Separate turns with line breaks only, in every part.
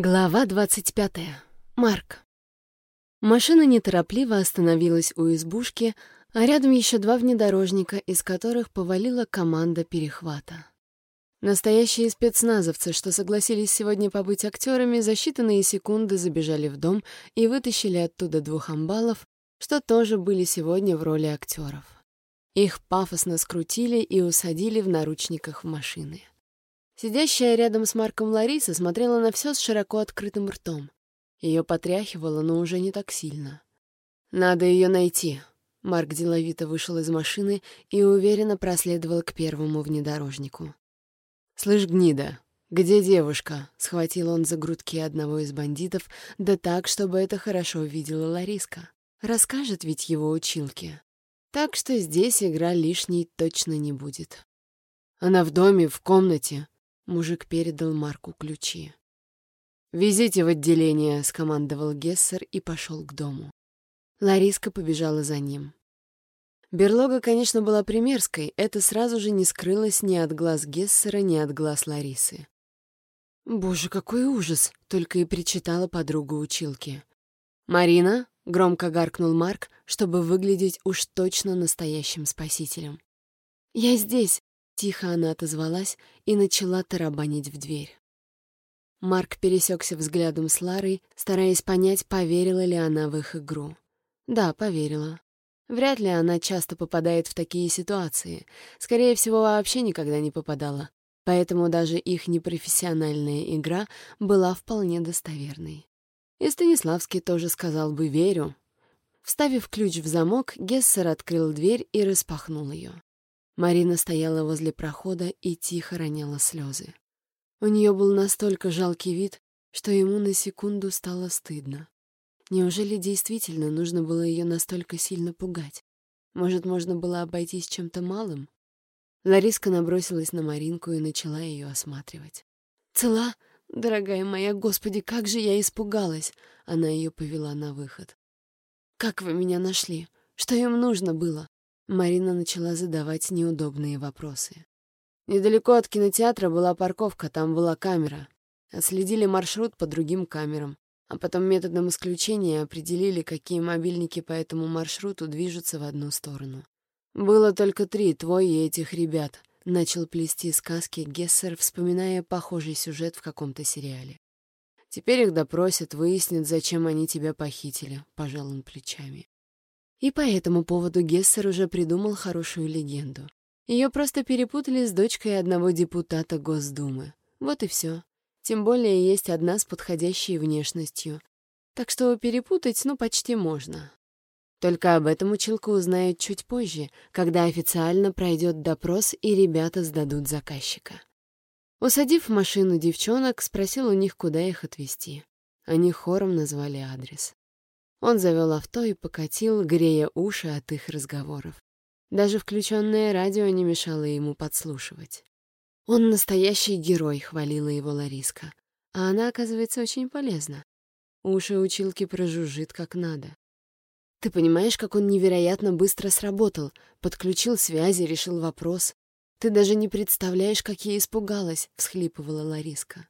Глава 25. Марк. Машина неторопливо остановилась у избушки, а рядом еще два внедорожника, из которых повалила команда перехвата. Настоящие спецназовцы, что согласились сегодня побыть актерами, за считанные секунды забежали в дом и вытащили оттуда двух амбалов, что тоже были сегодня в роли актеров. Их пафосно скрутили и усадили в наручниках в машины. Сидящая рядом с Марком Лариса смотрела на все с широко открытым ртом. Ее потряхивало, но уже не так сильно. «Надо ее найти». Марк деловито вышел из машины и уверенно проследовал к первому внедорожнику. «Слышь, гнида, где девушка?» — схватил он за грудки одного из бандитов, да так, чтобы это хорошо видела Лариска. Расскажет ведь его училке. Так что здесь игра лишней точно не будет. «Она в доме, в комнате», Мужик передал Марку ключи. «Везите в отделение», — скомандовал Гессер и пошел к дому. Лариска побежала за ним. Берлога, конечно, была примерской, это сразу же не скрылось ни от глаз Гессера, ни от глаз Ларисы. «Боже, какой ужас!» — только и причитала подруга училки. «Марина!» — громко гаркнул Марк, чтобы выглядеть уж точно настоящим спасителем. «Я здесь!» Тихо она отозвалась и начала тарабанить в дверь. Марк пересекся взглядом с Ларой, стараясь понять, поверила ли она в их игру. Да, поверила. Вряд ли она часто попадает в такие ситуации. Скорее всего, вообще никогда не попадала. Поэтому даже их непрофессиональная игра была вполне достоверной. И Станиславский тоже сказал бы «верю». Вставив ключ в замок, Гессер открыл дверь и распахнул ее. Марина стояла возле прохода и тихо роняла слезы. У нее был настолько жалкий вид, что ему на секунду стало стыдно. Неужели действительно нужно было ее настолько сильно пугать? Может, можно было обойтись чем-то малым? Лариска набросилась на Маринку и начала ее осматривать. «Цела? Дорогая моя, господи, как же я испугалась!» Она ее повела на выход. «Как вы меня нашли? Что им нужно было? Марина начала задавать неудобные вопросы. Недалеко от кинотеатра была парковка, там была камера. Отследили маршрут по другим камерам, а потом методом исключения определили, какие мобильники по этому маршруту движутся в одну сторону. Было только три, твой и этих ребят. Начал плести сказки Гессер, вспоминая похожий сюжет в каком-то сериале. Теперь их допросят, выяснят, зачем они тебя похитили, пожал он плечами. И по этому поводу Гессер уже придумал хорошую легенду. Ее просто перепутали с дочкой одного депутата Госдумы. Вот и все. Тем более есть одна с подходящей внешностью. Так что перепутать, ну, почти можно. Только об этом училка узнает чуть позже, когда официально пройдет допрос и ребята сдадут заказчика. Усадив в машину девчонок, спросил у них, куда их отвезти. Они хором назвали адрес. Он завел авто и покатил, грея уши от их разговоров. Даже включенное радио не мешало ему подслушивать. «Он настоящий герой», — хвалила его Лариска. А она, оказывается, очень полезна. Уши училки прожужжит как надо. «Ты понимаешь, как он невероятно быстро сработал? Подключил связи, решил вопрос. Ты даже не представляешь, как я испугалась», — всхлипывала Лариска.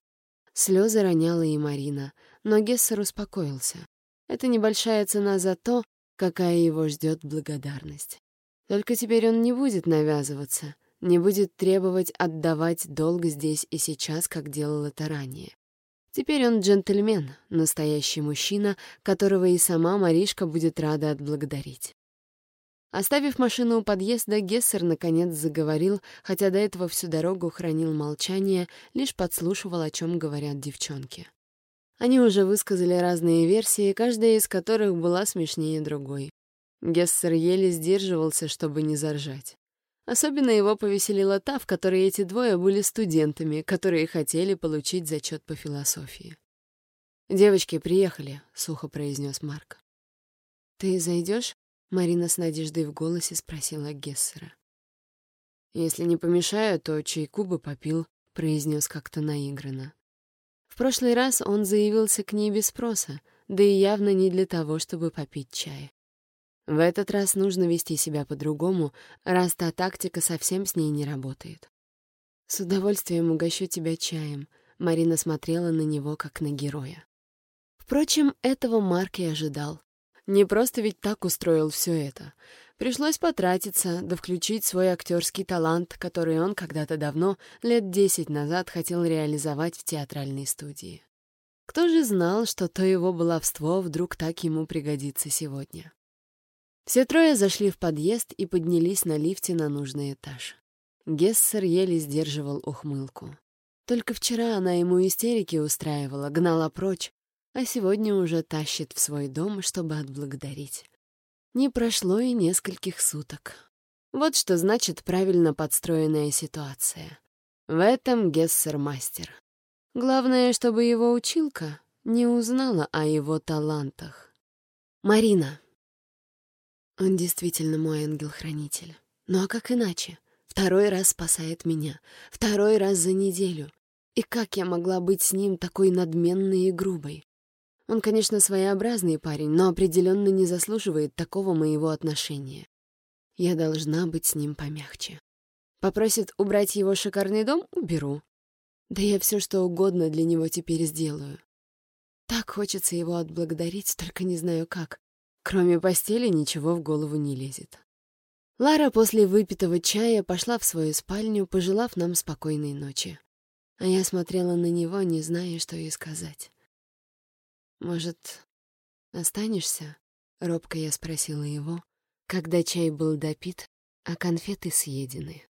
Слезы роняла и Марина, но Гессер успокоился. Это небольшая цена за то, какая его ждет благодарность. Только теперь он не будет навязываться, не будет требовать отдавать долг здесь и сейчас, как делал это ранее. Теперь он джентльмен, настоящий мужчина, которого и сама Маришка будет рада отблагодарить. Оставив машину у подъезда, Гессер наконец заговорил, хотя до этого всю дорогу хранил молчание, лишь подслушивал, о чем говорят девчонки. Они уже высказали разные версии, каждая из которых была смешнее другой. Гессер еле сдерживался, чтобы не заржать. Особенно его повеселила та, в которой эти двое были студентами, которые хотели получить зачет по философии. «Девочки приехали», — сухо произнес Марк. «Ты зайдешь?» — Марина с надеждой в голосе спросила Гессера. «Если не помешаю, то чайку бы попил», — произнес как-то наигранно прошлый раз он заявился к ней без спроса, да и явно не для того, чтобы попить чай. В этот раз нужно вести себя по-другому, раз та тактика совсем с ней не работает. «С удовольствием угощу тебя чаем», Марина смотрела на него, как на героя. Впрочем, этого Марк и ожидал. Не просто ведь так устроил все это. Пришлось потратиться, да включить свой актерский талант, который он когда-то давно, лет десять назад, хотел реализовать в театральной студии. Кто же знал, что то его баловство вдруг так ему пригодится сегодня? Все трое зашли в подъезд и поднялись на лифте на нужный этаж. Гессер еле сдерживал ухмылку. Только вчера она ему истерики устраивала, гнала прочь, а сегодня уже тащит в свой дом, чтобы отблагодарить. Не прошло и нескольких суток. Вот что значит правильно подстроенная ситуация. В этом Гессер мастер. Главное, чтобы его училка не узнала о его талантах. Марина. Он действительно мой ангел-хранитель. Ну а как иначе? Второй раз спасает меня. Второй раз за неделю. И как я могла быть с ним такой надменной и грубой? Он, конечно, своеобразный парень, но определенно не заслуживает такого моего отношения. Я должна быть с ним помягче. Попросит убрать его шикарный дом — уберу. Да я все что угодно для него теперь сделаю. Так хочется его отблагодарить, только не знаю как. Кроме постели ничего в голову не лезет. Лара после выпитого чая пошла в свою спальню, пожелав нам спокойной ночи. А я смотрела на него, не зная, что ей сказать. «Может, останешься?» — робко я спросила его, когда чай был допит, а конфеты съедены.